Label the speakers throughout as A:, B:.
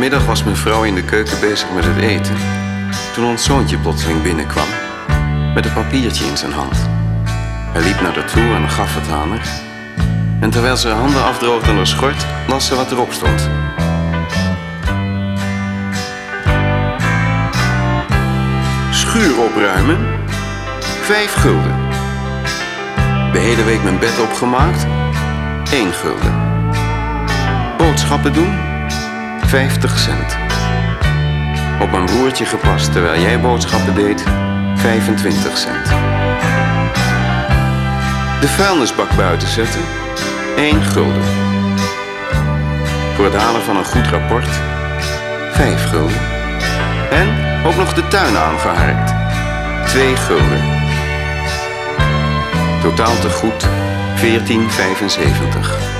A: Vanmiddag was mijn vrouw in de keuken bezig met het eten. Toen ons zoontje plotseling binnenkwam. Met een papiertje in zijn hand. Hij liep naar haar toe en gaf het aan haar. En terwijl ze haar handen afdroogde aan haar schort, las ze wat erop stond. Schuur opruimen. Vijf gulden. De hele week mijn bed opgemaakt. 1 gulden. Boodschappen doen. 50 cent. Op mijn broertje gepast terwijl jij boodschappen deed. 25 cent. De vuilnisbak buiten zetten. 1 gulden. Voor het halen van een goed rapport. 5 gulden. En ook nog de tuin aangeharkt. 2 gulden. Totaal te goed 1475.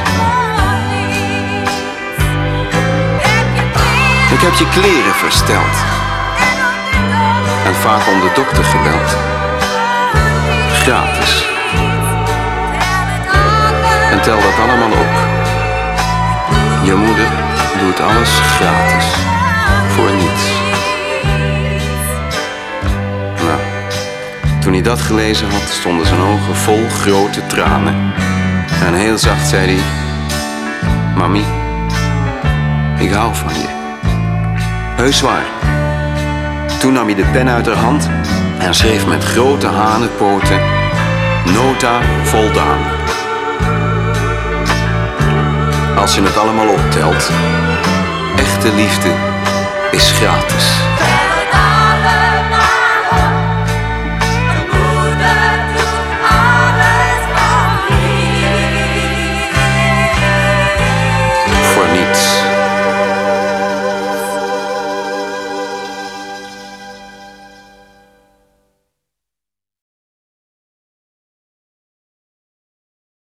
A: Ik heb je kleren versteld en vaak om de dokter gebeld. Gratis. En tel dat allemaal op. Je moeder doet alles gratis. Voor niets. Nou, toen hij dat gelezen had, stonden zijn ogen vol grote tranen. En heel zacht zei hij: Mami, ik hou van je. Heus waar. Toen nam hij de pen uit haar hand en schreef met grote hanenpoten: Nota voldaan. Als je het allemaal optelt, echte liefde is gratis.